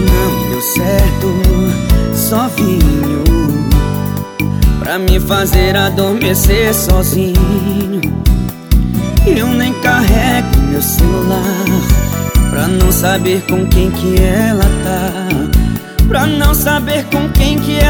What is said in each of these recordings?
noite não deu certo Sozinho Pra me fazer adormecer sozinho. Eu nem carrego meu celular Pra não saber com quem que ela tá Pra não saber com quem que ela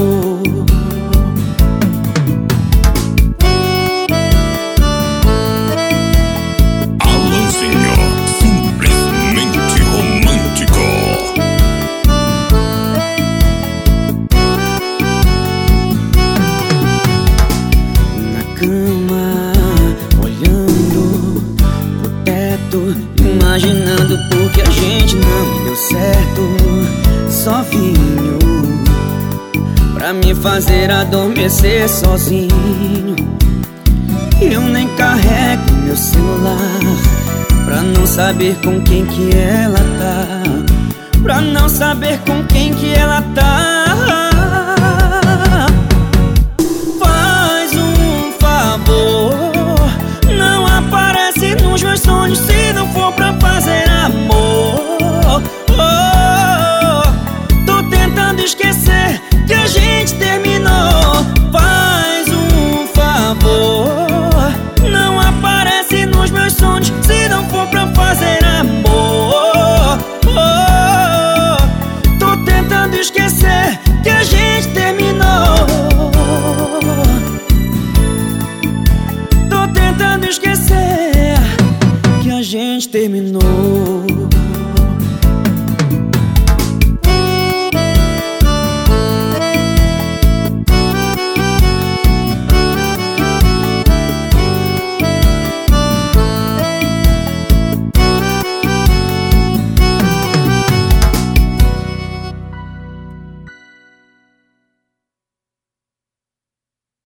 imaginando porque a gente não deu certo. Só vinho Pra me fazer adormecer sozinho. Eu nem carrego meu celular Pra não saber com quem que ela tá. Pra não saber com quem que ela tá terminou